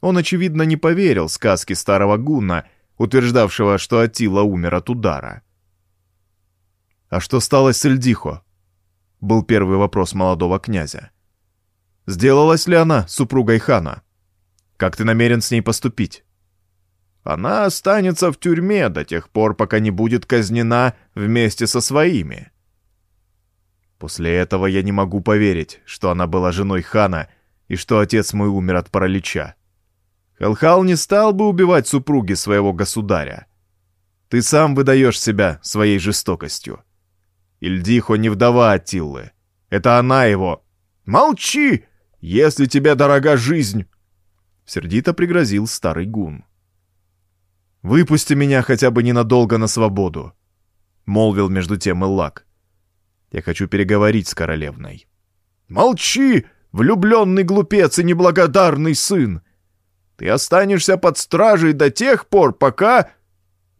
Он, очевидно, не поверил сказке старого гунна, утверждавшего, что Атила умер от удара. «А что стало с Эльдихо?» — был первый вопрос молодого князя. «Сделалась ли она супругой хана? Как ты намерен с ней поступить?» «Она останется в тюрьме до тех пор, пока не будет казнена вместе со своими», После этого я не могу поверить, что она была женой хана и что отец мой умер от паралича. Хелхал не стал бы убивать супруги своего государя. Ты сам выдаешь себя своей жестокостью. Ильдихо не вдова Атиллы. Это она его. Молчи, если тебе дорога жизнь. Сердито пригрозил старый гун. «Выпусти меня хотя бы ненадолго на свободу», — молвил между тем Эллак. Я хочу переговорить с королевной». «Молчи, влюбленный глупец и неблагодарный сын! Ты останешься под стражей до тех пор, пока...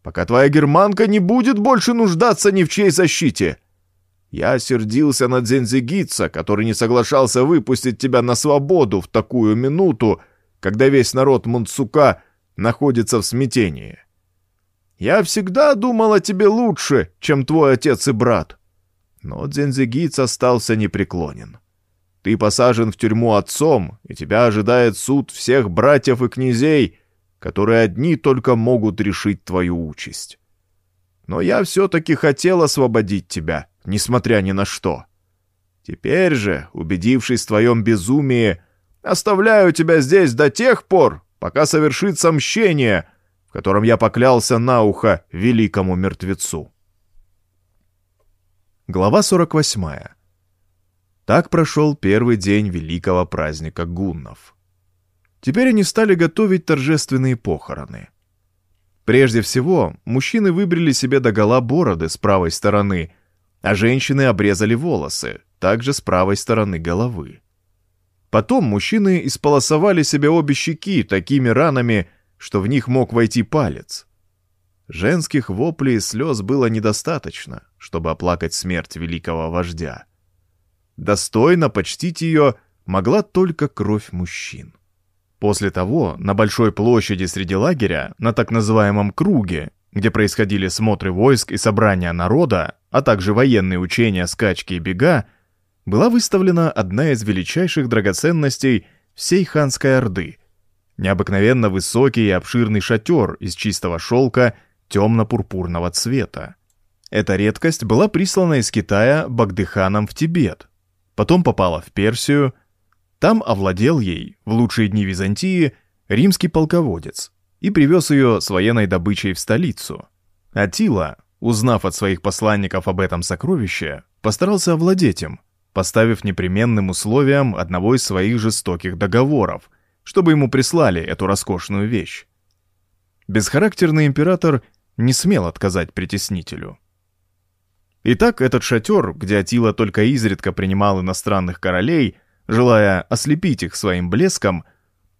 пока твоя германка не будет больше нуждаться ни в чьей защите. Я сердился на Дзензигица, который не соглашался выпустить тебя на свободу в такую минуту, когда весь народ Мунцука находится в смятении. Я всегда думал о тебе лучше, чем твой отец и брат. Но Дзензигиц остался непреклонен. Ты посажен в тюрьму отцом, и тебя ожидает суд всех братьев и князей, которые одни только могут решить твою участь. Но я все-таки хотел освободить тебя, несмотря ни на что. Теперь же, убедившись в твоем безумии, оставляю тебя здесь до тех пор, пока совершится мщение, в котором я поклялся на ухо великому мертвецу. Глава 48. Так прошел первый день великого праздника гуннов. Теперь они стали готовить торжественные похороны. Прежде всего, мужчины выбрили себе догола бороды с правой стороны, а женщины обрезали волосы, также с правой стороны головы. Потом мужчины исполосовали себе обе щеки такими ранами, что в них мог войти палец. Женских воплей и слез было недостаточно, чтобы оплакать смерть великого вождя. Достойно почтить ее могла только кровь мужчин. После того, на большой площади среди лагеря, на так называемом «круге», где происходили смотры войск и собрания народа, а также военные учения, скачки и бега, была выставлена одна из величайших драгоценностей всей ханской орды — необыкновенно высокий и обширный шатер из чистого шелка темно-пурпурного цвета. Эта редкость была прислана из Китая Багдыханом в Тибет, потом попала в Персию, там овладел ей, в лучшие дни Византии, римский полководец и привез ее с военной добычей в столицу. Атила, узнав от своих посланников об этом сокровище, постарался овладеть им, поставив непременным условием одного из своих жестоких договоров, чтобы ему прислали эту роскошную вещь. Бесхарактерный император не смел отказать притеснителю. Итак, этот шатер, где Атила только изредка принимал иностранных королей, желая ослепить их своим блеском,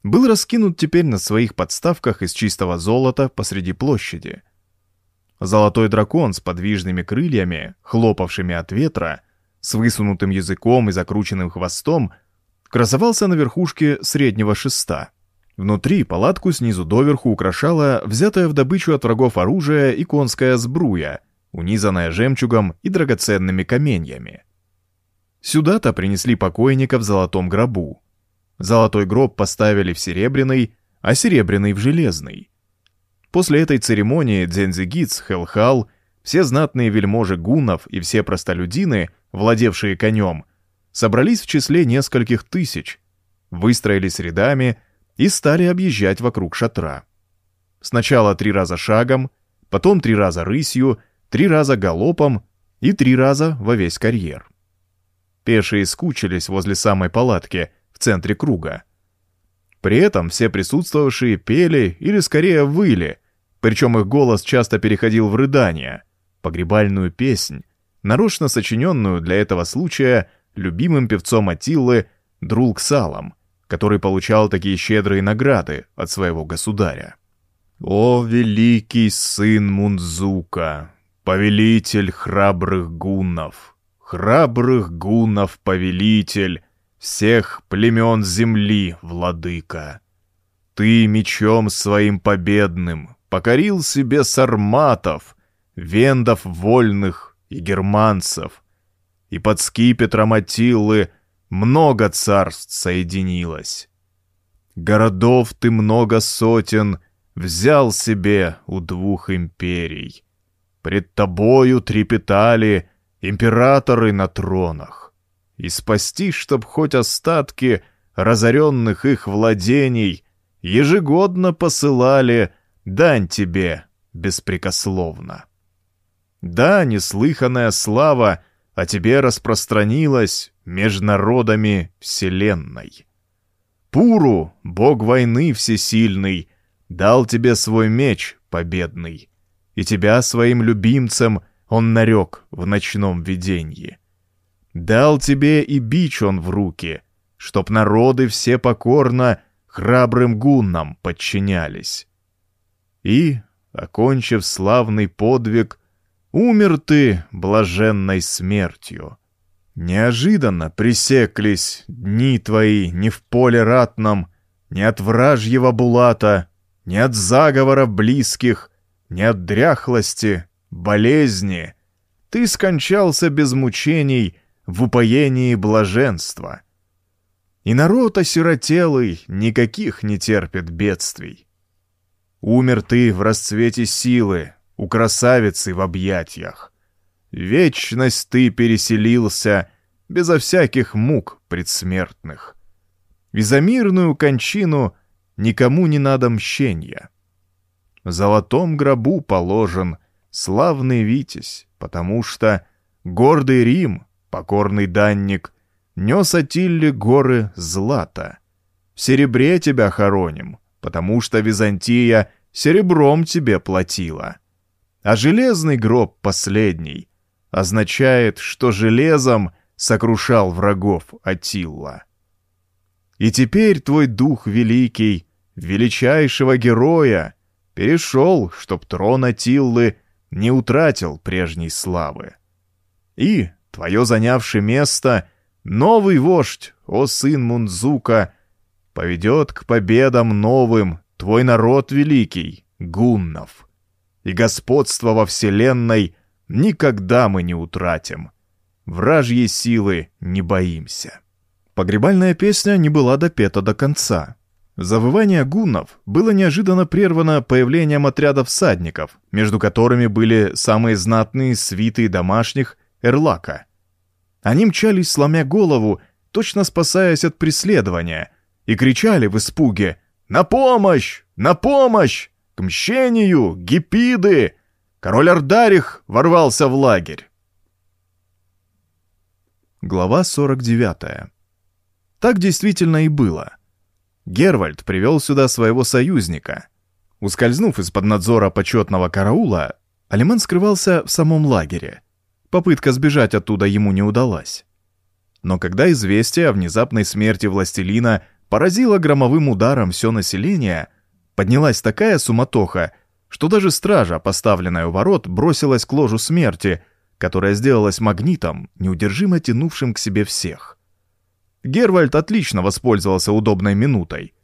был раскинут теперь на своих подставках из чистого золота посреди площади. Золотой дракон с подвижными крыльями, хлопавшими от ветра, с высунутым языком и закрученным хвостом, красовался на верхушке среднего шеста. Внутри палатку снизу доверху украшала взятая в добычу от врагов оружие и конская сбруя, унизанная жемчугом и драгоценными каменьями. Сюда-то принесли покойника в золотом гробу. Золотой гроб поставили в серебряный, а серебряный в железный. После этой церемонии Дзензигиц, Хелхал, все знатные вельможи гуннов и все простолюдины, владевшие конем, собрались в числе нескольких тысяч, выстроились рядами и стали объезжать вокруг шатра. Сначала три раза шагом, потом три раза рысью, три раза галопом и три раза во весь карьер. Пешие скучились возле самой палатки в центре круга. При этом все присутствовавшие пели или скорее выли, причем их голос часто переходил в рыдание, погребальную песнь, нарочно сочиненную для этого случая любимым певцом Атиллы Друлксалом, который получал такие щедрые награды от своего государя. «О, великий сын Мунзука, повелитель храбрых гуннов, храбрых гуннов повелитель, всех племен земли, владыка! Ты мечом своим победным покорил себе сарматов, вендов вольных и германцев, и под скипетром Атиллы много царств соединилось. Городов ты много сотен взял себе у двух империй. Пред тобою трепетали императоры на тронах. И спасти, чтоб хоть остатки разоренных их владений ежегодно посылали дань тебе беспрекословно. Да, неслыханная слава о тебе распространилась меж народами вселенной. Пуру, бог войны всесильный, дал тебе свой меч победный, и тебя своим любимцем он нарек в ночном виденье. Дал тебе и бич он в руки, чтоб народы все покорно храбрым гуннам подчинялись. И, окончив славный подвиг, умер ты блаженной смертью. Неожиданно пресеклись дни твои не в поле ратном, ни от вражьего булата, ни от заговоров близких, ни от дряхлости, болезни. Ты скончался без мучений в упоении блаженства. И народ осиротелый никаких не терпит бедствий. Умер ты в расцвете силы, у красавицы в объятиях. Вечность ты переселился безо всяких мук предсмертных. И за мирную кончину никому не надо мщенья. В золотом гробу положен славный Витязь, потому что гордый Рим, покорный данник, нес Атилле горы злата. В серебре тебя хороним, потому что Византия серебром тебе платила. А железный гроб последний означает, что железом сокрушал врагов Атилла. И теперь твой дух великий, величайшего героя, перешел, чтоб трон Атиллы не утратил прежней славы. И, твое занявший место, новый вождь, о сын Мунзука, поведет к победам новым твой народ великий, гуннов. И господство во вселенной никогда мы не утратим. Вражьей силы не боимся. Погребальная песня не была допета до конца. Завывание гуннов было неожиданно прервано появлением отрядов всадников, между которыми были самые знатные свиты домашних Эрлака. Они мчались, сломя голову, точно спасаясь от преследования, и кричали в испуге «На помощь! На помощь! К мщению! Гипиды!» Король Ардарих ворвался в лагерь. Глава 49. Так действительно и было. Гервальд привел сюда своего союзника. Ускользнув из-под надзора почетного караула, Алиман скрывался в самом лагере. Попытка сбежать оттуда ему не удалась. Но когда известие о внезапной смерти властелина поразило громовым ударом все население, поднялась такая суматоха, что даже стража, поставленная у ворот, бросилась к ложу смерти, которая сделалась магнитом, неудержимо тянувшим к себе всех. Гервальд отлично воспользовался удобной минутой.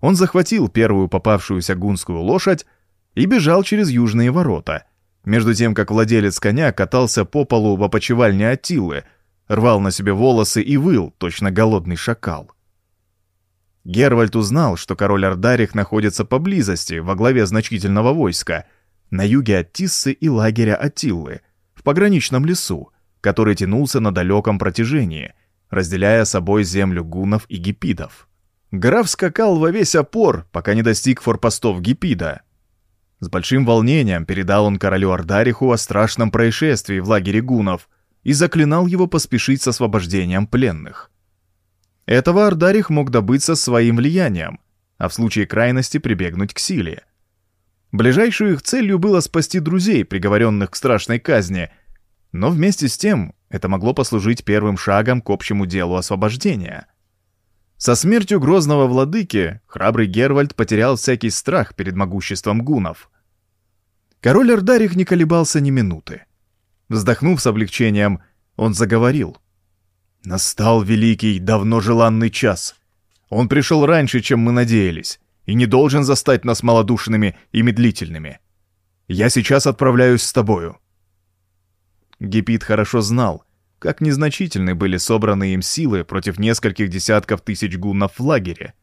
Он захватил первую попавшуюся гунскую лошадь и бежал через южные ворота, между тем как владелец коня катался по полу в опочивальне Атилы, рвал на себе волосы и выл, точно голодный шакал. Гервальд узнал, что король Ардарих находится поблизости, во главе значительного войска, на юге от Тиссы и лагеря Атиллы, в пограничном лесу, который тянулся на далеком протяжении, разделяя собой землю гунов и гипидов. Граф скакал во весь опор, пока не достиг форпостов Гипида. С большим волнением передал он королю Ардариху о страшном происшествии в лагере гунов и заклинал его поспешить с освобождением пленных. Этого Ардарих мог добыться своим влиянием, а в случае крайности прибегнуть к силе. Ближайшей их целью было спасти друзей, приговоренных к страшной казни, но вместе с тем это могло послужить первым шагом к общему делу освобождения. Со смертью грозного владыки храбрый Гервальд потерял всякий страх перед могуществом гунов. Король Ардарих не колебался ни минуты. Вздохнув с облегчением, он заговорил. «Настал великий, давно желанный час. Он пришел раньше, чем мы надеялись, и не должен застать нас малодушными и медлительными. Я сейчас отправляюсь с тобою. Гепит хорошо знал, как незначительны были собраны им силы против нескольких десятков тысяч гуннов в лагере.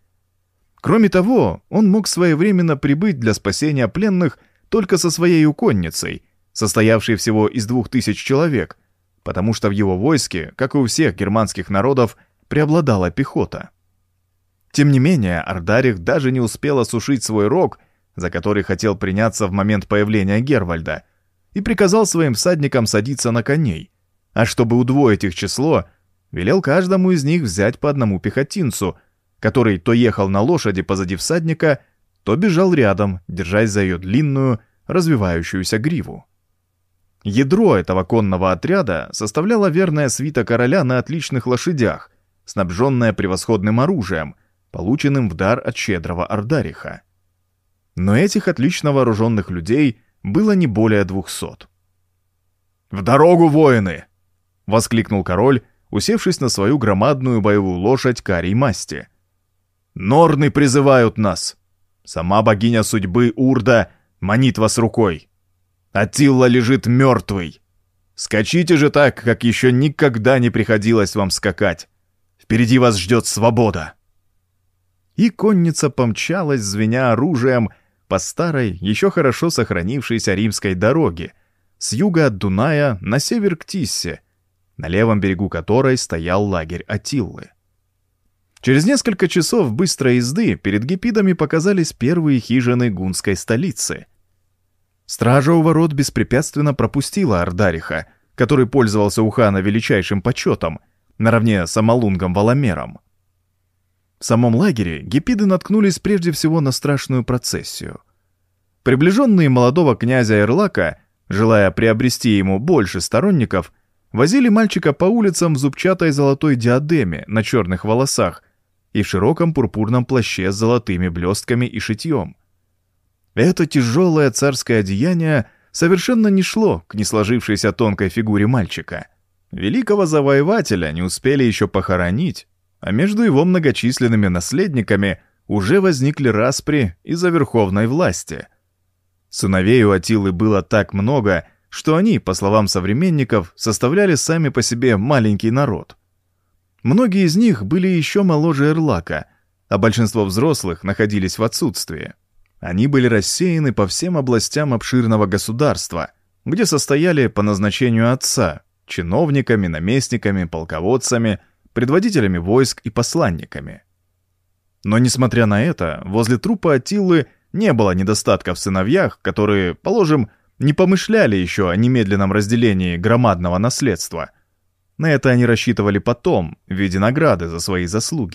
Кроме того, он мог своевременно прибыть для спасения пленных только со своей уконницей, состоявшей всего из двух тысяч человек, потому что в его войске, как и у всех германских народов, преобладала пехота. Тем не менее, Ардарих даже не успел осушить свой рог, за который хотел приняться в момент появления Гервальда — и приказал своим всадникам садиться на коней, а чтобы удвоить их число, велел каждому из них взять по одному пехотинцу, который то ехал на лошади позади всадника, то бежал рядом, держась за ее длинную, развивающуюся гриву. Ядро этого конного отряда составляла верная свита короля на отличных лошадях, снабженная превосходным оружием, полученным в дар от щедрого Ардариха. Но этих отлично вооруженных людей было не более двухсот. «В дорогу, воины!» — воскликнул король, усевшись на свою громадную боевую лошадь карей масти. «Норны призывают нас! Сама богиня судьбы Урда манит вас рукой! Атилла лежит мертвый! Скачите же так, как еще никогда не приходилось вам скакать! Впереди вас ждет свобода!» И конница помчалась, звеня оружием, — по старой, еще хорошо сохранившейся римской дороге, с юга от Дуная на север к Тиссе, на левом берегу которой стоял лагерь Атиллы. Через несколько часов быстрой езды перед гипидами показались первые хижины гунской столицы. Стража у ворот беспрепятственно пропустила Ардариха, который пользовался у хана величайшим почетом, наравне с Амалунгом Валамером. В самом лагере гипиды наткнулись прежде всего на страшную процессию. Приближенные молодого князя Эрлака, желая приобрести ему больше сторонников, возили мальчика по улицам в зубчатой золотой диадеме на черных волосах и в широком пурпурном плаще с золотыми блестками и шитьем. Это тяжелое царское одеяние совершенно не шло к несложившейся тонкой фигуре мальчика. Великого завоевателя не успели еще похоронить, а между его многочисленными наследниками уже возникли распри из-за верховной власти. Сыновей у Атилы было так много, что они, по словам современников, составляли сами по себе маленький народ. Многие из них были еще моложе Эрлака, а большинство взрослых находились в отсутствии. Они были рассеяны по всем областям обширного государства, где состояли по назначению отца, чиновниками, наместниками, полководцами, предводителями войск и посланниками. Но несмотря на это, возле трупа Атилы не было недостатка в сыновьях, которые, положим, не помышляли еще о немедленном разделении громадного наследства. На это они рассчитывали потом, в виде награды за свои заслуги.